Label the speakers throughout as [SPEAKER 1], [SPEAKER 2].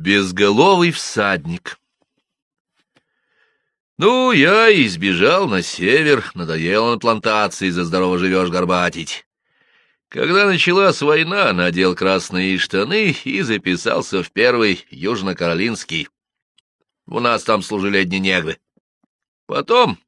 [SPEAKER 1] Безголовый всадник. Ну, я избежал на север, надоело на плантации, за здорово живешь горбатить. Когда началась война, надел красные штаны и записался в первый Южно-Каролинский. У нас там служили одни негры. Потом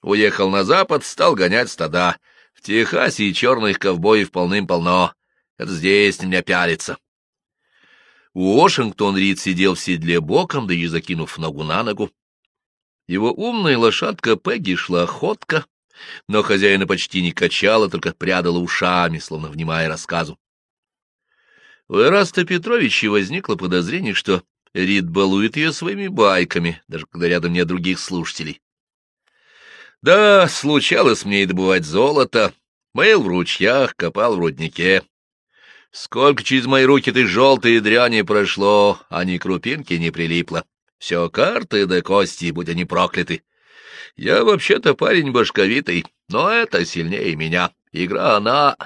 [SPEAKER 1] уехал на запад, стал гонять стада. В Техасе и черных ковбоев полным-полно. Это здесь меня пялится. Уошингтон Рид сидел в седле боком, да и закинув ногу на ногу. Его умная лошадка Пегги шла охотка, но хозяина почти не качала, только прядала ушами, словно внимая рассказу. У Эраста Петровича возникло подозрение, что Рид балует ее своими байками, даже когда рядом нет других слушателей. Да, случалось мне и добывать золото, мыл в ручьях, копал в руднике, Сколько через мои руки ты желтые дряни прошло, а ни крупинки не прилипло. Все карты да кости, будь они прокляты. Я вообще-то парень башковитый, но это сильнее меня. Игра она...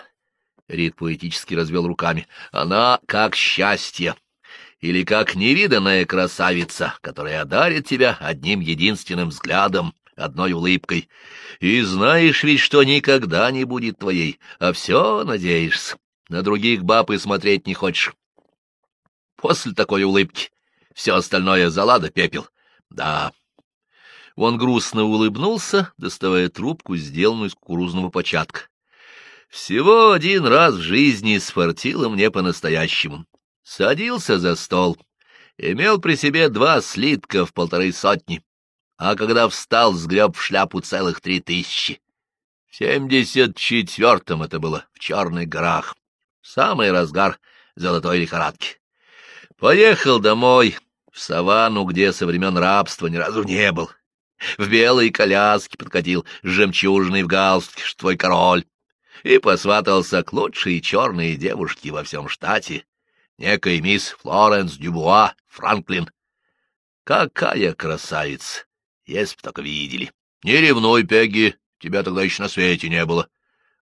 [SPEAKER 1] Рид поэтически развел руками. Она как счастье. Или как невиданная красавица, которая одарит тебя одним единственным взглядом, одной улыбкой. И знаешь ведь, что никогда не будет твоей, а все надеешься. На других баб и смотреть не хочешь. После такой улыбки все остальное залада пепел. Да. Он грустно улыбнулся, доставая трубку, сделанную из кукурузного початка. Всего один раз в жизни сфартило мне по-настоящему. Садился за стол, имел при себе два слитка в полторы сотни, а когда встал, сгреб в шляпу целых три тысячи. В семьдесят четвертом это было, в Черных горах самый разгар золотой лихорадки. Поехал домой, в саванну, где со времен рабства ни разу не был. В белой коляске подкатил жемчужный в галстуке, что твой король, и посватался к лучшей черной девушке во всем штате, некой мисс Флоренс Дюбуа Франклин. Какая красавица! Если б только видели. Не ревнуй, Пегги, тебя тогда еще на свете не было.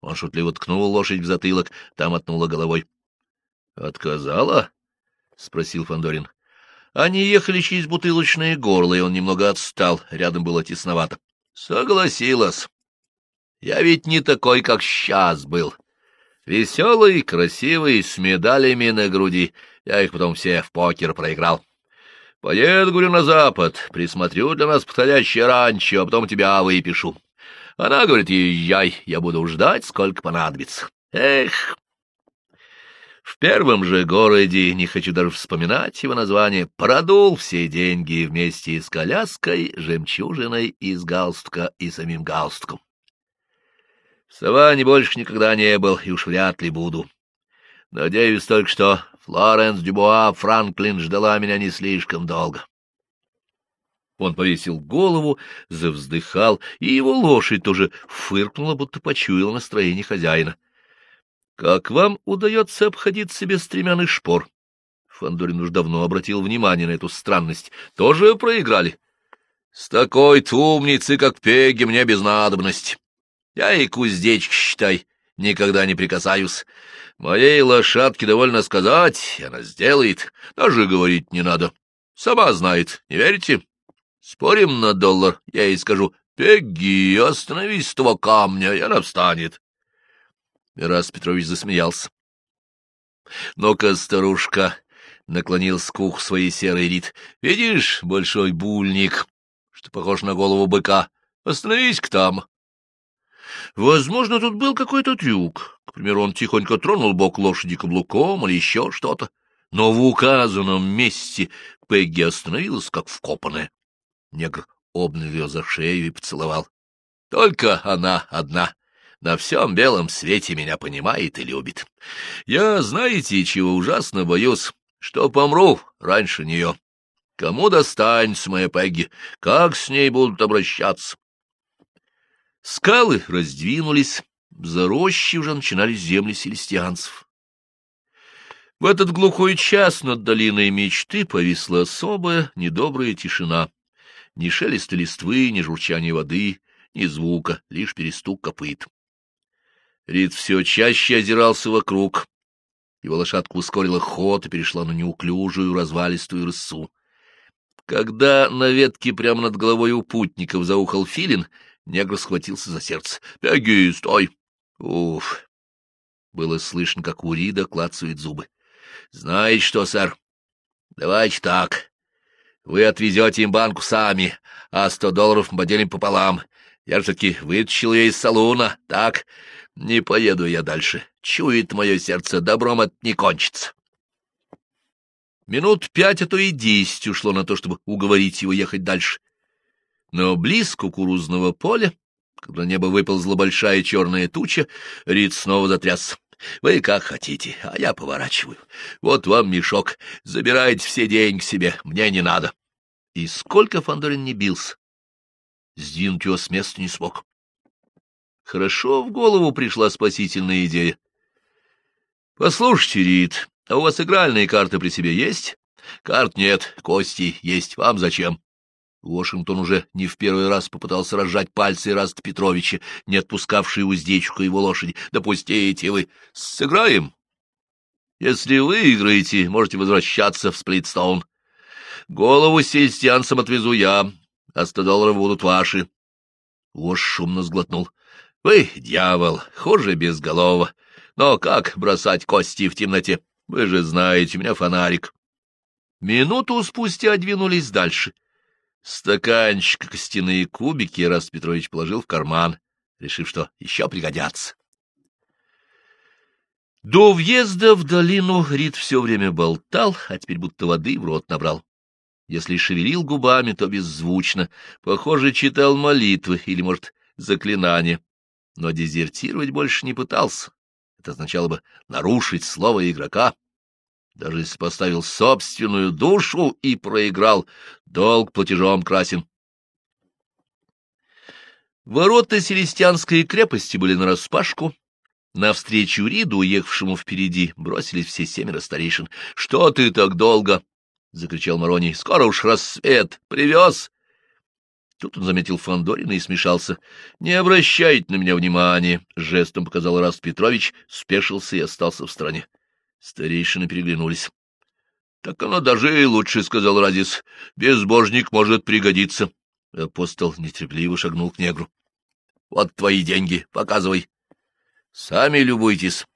[SPEAKER 1] Он шутливо ткнул лошадь в затылок, там отнула головой. — Отказала? — спросил Фандорин. Они ехали через бутылочное горло, и он немного отстал, рядом было тесновато. — Согласилась. Я ведь не такой, как сейчас был. Веселый, красивый, с медалями на груди. Я их потом все в покер проиграл. Поеду, говорю, на запад, присмотрю для нас подходящее ранчо, а потом тебя выпишу. Она говорит, езжай, я буду ждать, сколько понадобится. Эх! В первом же городе, не хочу даже вспоминать его название, продул все деньги вместе с коляской, жемчужиной из галстука и самим галстуком. В Саванне больше никогда не был, и уж вряд ли буду. Надеюсь только, что Флоренс Дюбуа Франклин ждала меня не слишком долго. Он повесил голову, завздыхал, и его лошадь тоже фыркнула, будто почуяла настроение хозяина. — Как вам удается обходиться без стремян шпор? Фандорин уж давно обратил внимание на эту странность. — Тоже проиграли? — С такой умницей, как Пеги, мне без надобности. Я и куздечки, считай, никогда не прикасаюсь. Моей лошадке довольно сказать, она сделает, даже говорить не надо. Сама знает, не верите? Спорим на доллар, я ей скажу, «Пегги, остановись с того камня», и она встанет. Раз Петрович засмеялся. «Ну-ка, старушка», — наклонился к уху своей серой рит, — «видишь, большой бульник, что похож на голову быка, остановись-ка там». Возможно, тут был какой-то трюк. К примеру, он тихонько тронул бок лошади каблуком или еще что-то. Но в указанном месте Пегги остановилась, как вкопанная. Негр обнял ее за шею и поцеловал. Только она одна на всем белом свете меня понимает и любит. Я, знаете, чего ужасно боюсь, что помру раньше нее. Кому достанется моя Пегги? Как с ней будут обращаться? Скалы раздвинулись, за рощей уже начинались земли селестианцев. В этот глухой час над долиной мечты повисла особая недобрая тишина. Ни шелеста листвы, ни журчания воды, ни звука, лишь перестук копыт. Рид все чаще озирался вокруг. Его лошадка ускорила ход и перешла на неуклюжую развалистую рысу. Когда на ветке прямо над головой у путников заухал филин, негр схватился за сердце. — Беги, стой! Уф! Было слышно, как у Рида клацают зубы. — Знаете что, сэр? Давайте так. Вы отвезете им банку сами, а сто долларов мы поделим пополам. Я же таки вытащил ее из салуна, так? Не поеду я дальше. Чует мое сердце, добром это не кончится. Минут пять, а то и десять ушло на то, чтобы уговорить его ехать дальше. Но близ кукурузного поля, когда небо выползла большая черная туча, Рид снова затрясся. Вы как хотите, а я поворачиваю. Вот вам мешок, забирайте все деньги себе, мне не надо. И сколько Фандорин не бился, сдвинуть его с места не смог. Хорошо в голову пришла спасительная идея. — Послушайте, Рид, а у вас игральные карты при себе есть? — Карт нет, кости есть. Вам зачем? Вашингтон уже не в первый раз попытался разжать пальцы Раста Петровича, не отпускавшие уздечку его лошади. «Допустите вы! Сыграем!» «Если выиграете, можете возвращаться в Сплитстоун. Голову сельстянцам отвезу я, а сто долларов будут ваши». Вош шумно сглотнул. «Вы, дьявол, хуже безголового. Но как бросать кости в темноте? Вы же знаете, у меня фонарик». Минуту спустя двинулись дальше — Стаканчик, костяные кубики Раст Петрович положил в карман, решив, что еще пригодятся. До въезда в долину Рид все время болтал, а теперь будто воды в рот набрал. Если шевелил губами, то беззвучно. Похоже, читал молитвы или, может, заклинания. Но дезертировать больше не пытался. Это означало бы нарушить слово игрока. Даже если поставил собственную душу и проиграл, долг платежом красен. Ворота Селестианской крепости были нараспашку. Навстречу Риду, уехавшему впереди, бросились все семеро старейшин. — Что ты так долго? — закричал Мароний. — Скоро уж рассвет. Привез. Тут он заметил Фандорина и смешался. — Не обращайте на меня внимания, — жестом показал Раст Петрович, спешился и остался в стороне. Старейшины переглянулись. — Так оно даже и лучше, — сказал Разис. — Безбожник может пригодиться. Апостол нетерпеливо шагнул к негру. — Вот твои деньги, показывай. — Сами любуйтесь.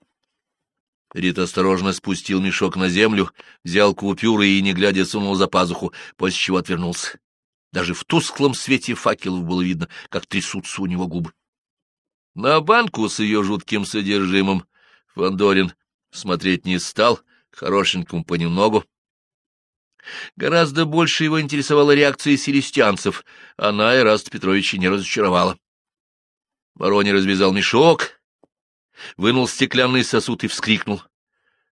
[SPEAKER 1] Рит осторожно спустил мешок на землю, взял купюры и, не глядя, сунул за пазуху, после чего отвернулся. Даже в тусклом свете факелов было видно, как трясутся у него губы. На банку с ее жутким содержимым Фандорин смотреть не стал, хорошенькому понемногу. Гораздо больше его интересовала реакция селестянцев, она Ираст Петровича не разочаровала. Вороний развязал мешок, вынул стеклянный сосуд и вскрикнул.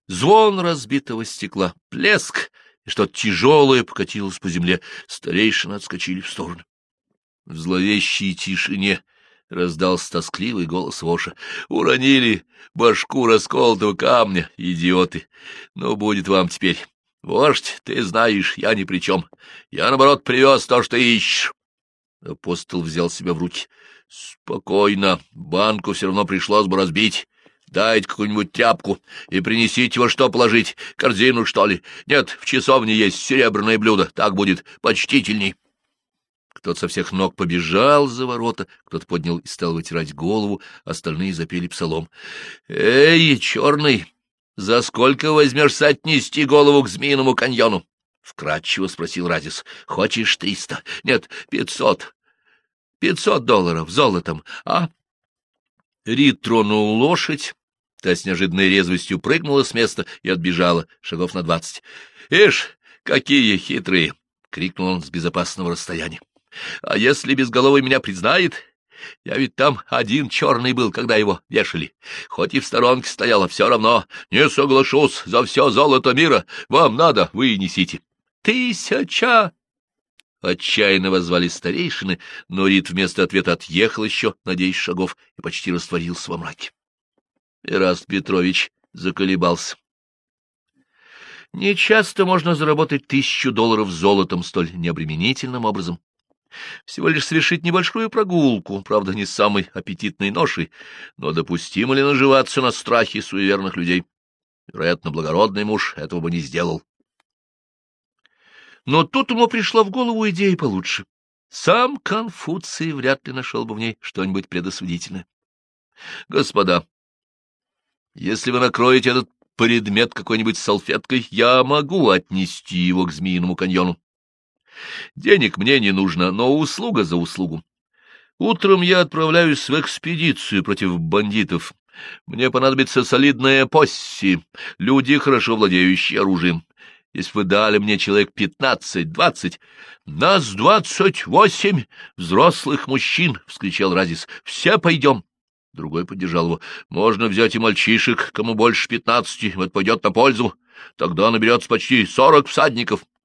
[SPEAKER 1] Звон разбитого стекла, плеск, и что-то тяжелое покатилось по земле. Старейшины отскочили в сторону. В зловещей тишине — раздался тоскливый голос Воша. — Уронили башку расколотого камня, идиоты! Ну, будет вам теперь. Вождь, ты знаешь, я ни при чем. Я, наоборот, привез то, что ищешь. Апостол взял себя в руки. — Спокойно, банку все равно пришлось бы разбить. Дайте какую-нибудь тряпку и принесите во что положить, корзину, что ли. Нет, в часовне есть серебряное блюдо, так будет почтительней. Кто-то со всех ног побежал за ворота, кто-то поднял и стал вытирать голову, остальные запели псалом. — Эй, черный, за сколько возьмешься отнести голову к Змеиному каньону? — вкратчиво спросил Разис. — Хочешь триста? Нет, пятьсот. Пятьсот долларов золотом, а? Рид тронул лошадь, та с неожиданной резвостью прыгнула с места и отбежала шагов на двадцать. — Ишь, какие хитрые! — крикнул он с безопасного расстояния. А если безголовый меня признает? Я ведь там один черный был, когда его вешали. Хоть и в сторонке стояла, все равно. Не соглашусь за все золото мира. Вам надо, вы несите. Тысяча! Отчаянно возвали старейшины, но Рит вместо ответа отъехал еще на десять шагов и почти растворился во мраке. Ираст Петрович заколебался. Нечасто можно заработать тысячу долларов золотом столь необременительным образом. Всего лишь совершить небольшую прогулку, правда, не самой аппетитной ношей, но допустимо ли наживаться на страхе суеверных людей? Вероятно, благородный муж этого бы не сделал. Но тут ему пришла в голову идея получше. Сам Конфуций вряд ли нашел бы в ней что-нибудь предосудительное. — Господа, если вы накроете этот предмет какой-нибудь салфеткой, я могу отнести его к Змеиному каньону. Денег мне не нужно, но услуга за услугу. Утром я отправляюсь в экспедицию против бандитов. Мне понадобится солидная посси, люди, хорошо владеющие оружием. Если вы дали мне человек пятнадцать-двадцать... — Нас двадцать восемь взрослых мужчин! — вскричал Разис. — Все пойдем! Другой поддержал его. — Можно взять и мальчишек, кому больше пятнадцати, вот пойдет на пользу. Тогда наберется почти сорок всадников. —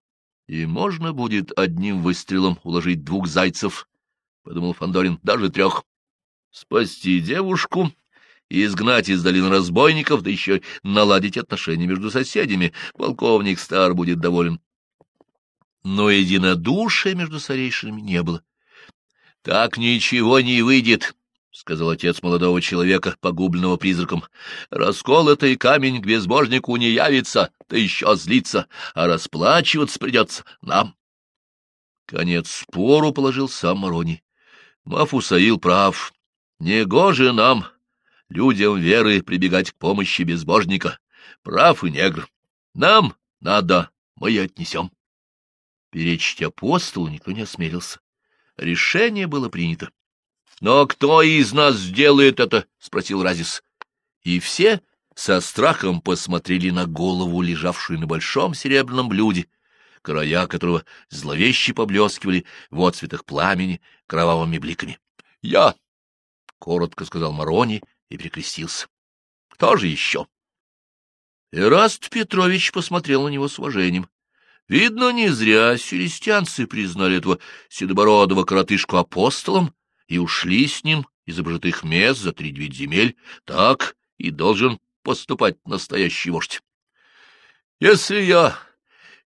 [SPEAKER 1] И можно будет одним выстрелом уложить двух зайцев, — подумал Фандорин, даже трех. Спасти девушку изгнать из долины разбойников, да еще наладить отношения между соседями. Полковник Стар будет доволен. Но единодушия между старейшинами не было. — Так ничего не выйдет, — сказал отец молодого человека, погубленного призраком. — Расколотый камень к безбожнику не явится, да еще злится, а расплачиваться придется нам. Конец спору положил сам Мароний. Мафусаил прав. Негоже нам, людям веры, прибегать к помощи безбожника. Прав и негр. Нам надо, мы и отнесем. Перечить апостолу никто не осмелился. Решение было принято. «Но кто из нас сделает это?» — спросил Разис. И все со страхом посмотрели на голову, лежавшую на большом серебряном блюде, края которого зловеще поблескивали в отцветах пламени кровавыми бликами. «Я!» — коротко сказал Марони и прикрестился. «Кто же еще?» Эраст Петрович посмотрел на него с уважением. Видно, не зря селестянцы признали этого седобородого коротышку апостолом, и ушли с ним из обжитых мест за три девять земель, так и должен поступать настоящий вождь. Если я...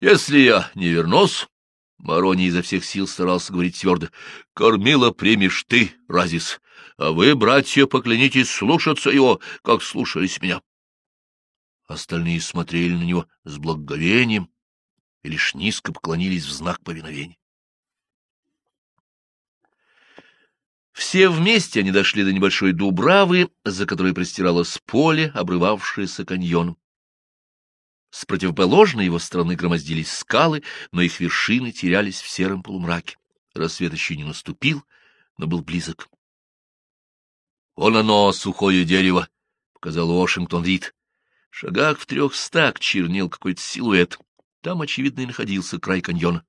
[SPEAKER 1] если я не вернусь, Мароний изо всех сил старался говорить твердо, — кормила примешь ты, Разис, а вы, братья, поклянитесь слушаться его, как слушались меня. Остальные смотрели на него с благоговением и лишь низко поклонились в знак повиновения. Все вместе они дошли до небольшой дубравы, за которой простиралось поле, обрывавшееся каньоном. С противоположной его стороны громоздились скалы, но их вершины терялись в сером полумраке. Рассвет еще не наступил, но был близок. — Вон оно, сухое дерево, — показал Уошингтон Рид. В шагах в трехстах чернел какой-то силуэт. Там, очевидно, и находился край каньона.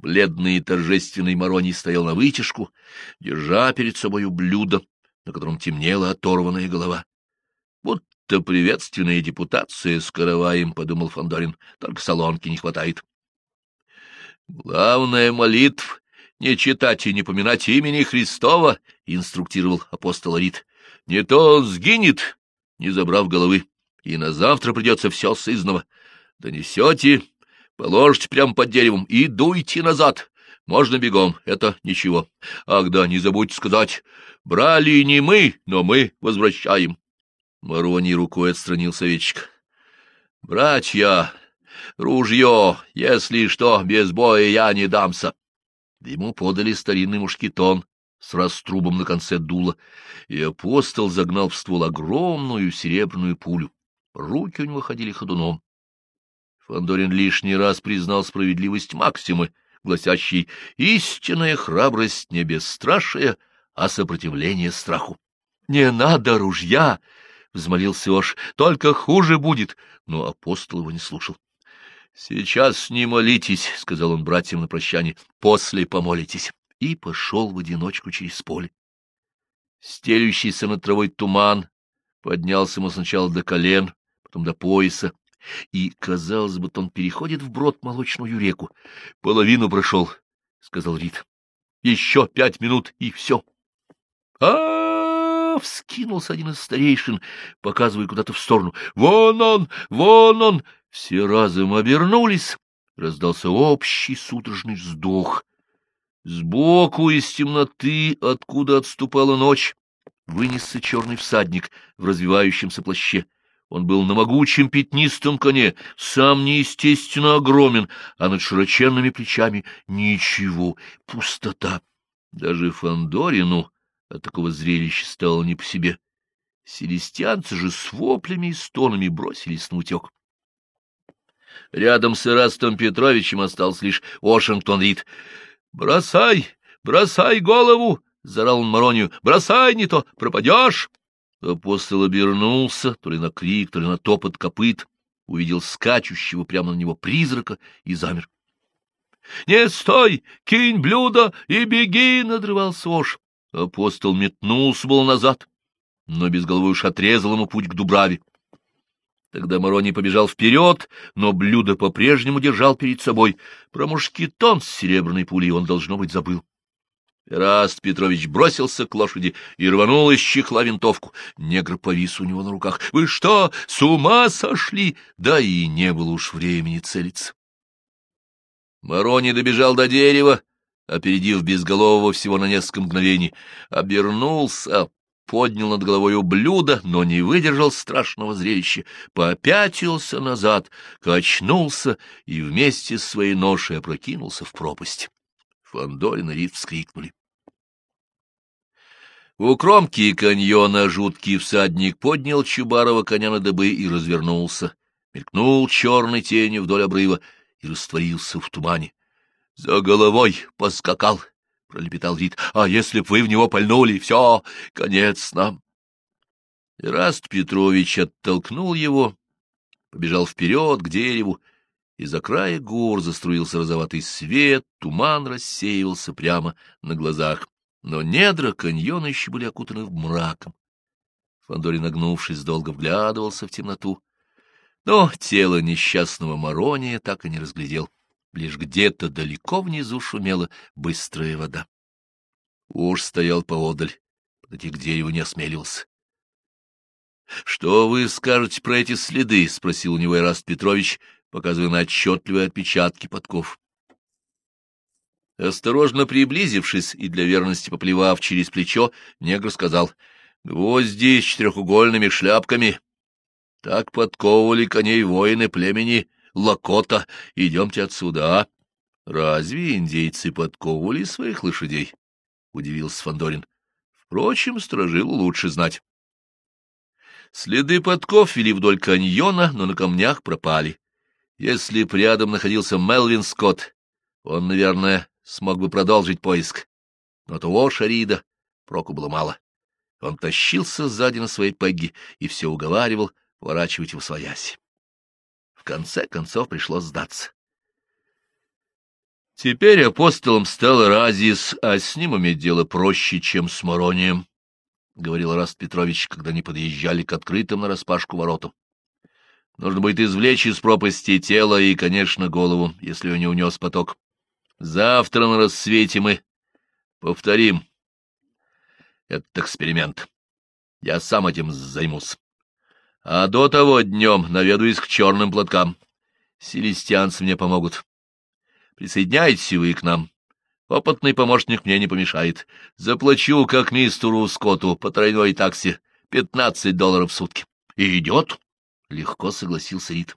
[SPEAKER 1] Бледный и торжественный Мороний стоял на вытяжку, держа перед собою блюдо, на котором темнела оторванная голова. Будто приветственная депутация с караваем, — подумал Фандорин, только солонки не хватает. Главная молитв — не читать и не поминать имени Христова, — инструктировал апостол Рит. Не то он сгинет, не забрав головы, и на завтра придется все сызново. Донесете Положите прямо под деревом и дуйте назад. Можно бегом, это ничего. Ах да, не забудьте сказать, брали не мы, но мы возвращаем. Мароний рукой отстранил советчик. Братья, ружье, если что, без боя я не дамся. Ему подали старинный мушкетон с раструбом на конце дула, и апостол загнал в ствол огромную серебряную пулю. Руки у него ходили ходуном. Фандорин лишний раз признал справедливость Максимы, гласящей «истинная храбрость не бесстрашие, а сопротивление страху». «Не надо ружья!» — взмолился Ош. — Только хуже будет. Но апостол его не слушал. — Сейчас не молитесь, — сказал он братьям на прощание. — После помолитесь. И пошел в одиночку через поле. Стелющийся над травой туман поднялся ему сначала до колен, потом до пояса, и казалось, будто он переходит вброд молочную реку. — Половину прошел, — сказал Рид. — Еще пять минут, и все. а, вскинулся один из старейшин, показывая куда-то в сторону. — Вон он! Вон он! Все разом обернулись. Раздался общий судорожный вздох. Сбоку из темноты, откуда отступала ночь, вынесся черный всадник в развивающемся плаще. Он был на могучем пятнистом коне, сам неестественно огромен, а над широченными плечами ничего, пустота. Даже Фандорину от такого зрелища стало не по себе. Селестианцы же с воплями и стонами бросились на утек. Рядом с Ирастом Петровичем остался лишь Вашингтон Рид. «Бросай! Бросай голову!» — заорал он Маронию. «Бросай, не то пропадешь!» Апостол обернулся, то ли на крик, то ли на топот копыт, увидел скачущего прямо на него призрака и замер. — Не стой! Кинь блюдо и беги! — надрывался Ош. Апостол метнулся был назад, но без головы уж отрезал ему путь к Дубраве. Тогда Мороний побежал вперед, но блюдо по-прежнему держал перед собой. Про мушкетон с серебряной пулей он, должно быть, забыл. Раст Петрович бросился к лошади и рванул из чехла винтовку. Негр повис у него на руках. — Вы что, с ума сошли? Да и не было уж времени целиться. Морони добежал до дерева, опередив безголового всего на несколько мгновений. Обернулся, поднял над головой блюдо, но не выдержал страшного зрелища, попятился назад, качнулся и вместе с своей ношей опрокинулся в пропасть. Фандорин и Рид вскрикнули. У кромки каньона жуткий всадник поднял Чубарова коня на дыбы и развернулся, мелькнул черной тенью вдоль обрыва и растворился в тумане. — За головой поскакал, — пролепетал Рид. — А если б вы в него пальнули, все, конец нам. Раст Петрович оттолкнул его, побежал вперед к дереву, из-за края гор заструился розоватый свет, туман рассеивался прямо на глазах, но недра каньона еще были окутаны мраком. Фандорин, нагнувшись, долго вглядывался в темноту, но тело несчастного Марония так и не разглядел. Лишь где-то далеко внизу шумела быстрая вода. Уж стоял поодаль, подойти к дереву не осмеливался. — Что вы скажете про эти следы? — спросил у него Ираст Петрович, показывая на отчетливые отпечатки подков. Осторожно приблизившись и для верности поплевав через плечо, негр сказал, — Гвозди с четырехугольными шляпками. Так подковывали коней воины племени Лакота. Идемте отсюда, а? Разве индейцы подковывали своих лошадей? — удивился Фандорин. Впрочем, сторожилу лучше знать. Следы подков вели вдоль каньона, но на камнях пропали. Если б рядом находился Мелвин Скотт, он, наверное, смог бы продолжить поиск. Но того Шарида проку было мало. Он тащился сзади на своей пегги и все уговаривал поворачивать в своясь. В конце концов пришлось сдаться. Теперь апостолом стал Разис, а с ним иметь дело проще, чем с Моронием, — говорил Раст Петрович, когда они подъезжали к открытым нараспашку воротам. Нужно будет извлечь из пропасти тело и, конечно, голову, если он не унес поток. Завтра на рассвете мы повторим этот эксперимент. Я сам этим займусь. А до того днем наведусь к черным платкам. Селестианцы мне помогут. Присоединяйтесь вы к нам. Опытный помощник мне не помешает. Заплачу, как мистеру Скотту, по тройной таксе, пятнадцать долларов в сутки. И идет? — легко согласился Рид.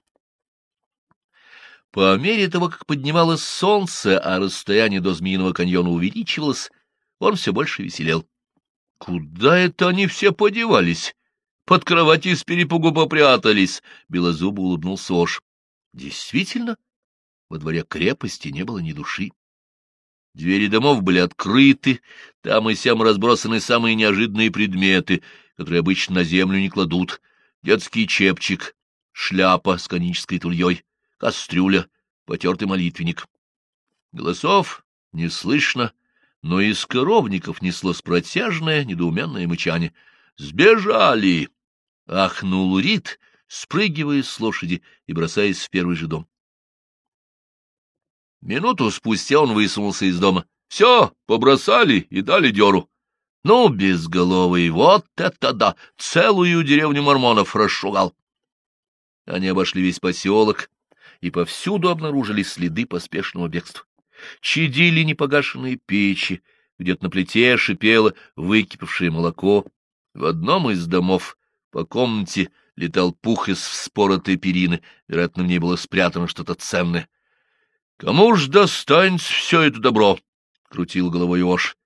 [SPEAKER 1] По мере того, как поднималось солнце, а расстояние до Змеиного каньона увеличивалось, он все больше веселел. Куда это они все подевались? Под кровати с перепугу попрятались. Белозубо улыбнулся Ош. Действительно, во дворе крепости не было ни души. Двери домов были открыты, там и сям разбросаны самые неожиданные предметы, которые обычно на землю не кладут детский чепчик, шляпа с конической тульей, кастрюля, потертый молитвенник. Голосов не слышно, но из коровников неслось протяжное, недоуменное мычание. «Сбежали!» — ахнул Рит, спрыгивая с лошади и бросаясь в первый же дом. Минуту спустя он высунулся из дома. «Все, побросали и дали дёру. Ну, безголовый, вот это да! Целую деревню мормонов расшугал. Они обошли весь поселок и повсюду обнаружили следы поспешного бегства. Чадили непогашенные печи, где-то на плите шипело выкипевшее молоко. В одном из домов по комнате летал пух из вспоротой перины, вероятно, в ней было спрятано что-то ценное. — Кому ж достанется все это добро? — крутил головой Ош.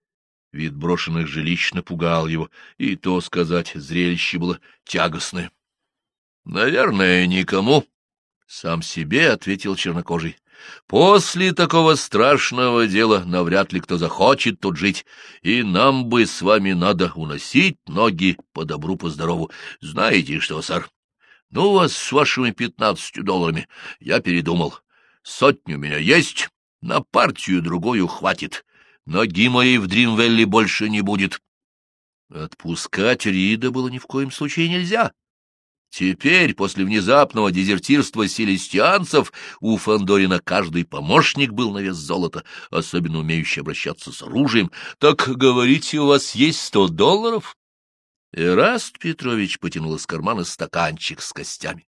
[SPEAKER 1] Вид брошенных жилищ напугал его, и то сказать, зрелище было тягостное. — Наверное, никому, — сам себе ответил чернокожий. — После такого страшного дела навряд ли кто захочет тут жить, и нам бы с вами надо уносить ноги по добру, по здорову. Знаете что, сэр? Ну, вас с вашими пятнадцатью долларами я передумал. Сотню у меня есть, на партию другую хватит. Ноги моей в Дримвелли больше не будет. Отпускать Рида было ни в коем случае нельзя. Теперь, после внезапного дезертирства селестианцев, у Фандорина каждый помощник был на вес золота, особенно умеющий обращаться с оружием. Так, говорите, у вас есть сто долларов? Эраст Петрович потянул из кармана стаканчик с костями.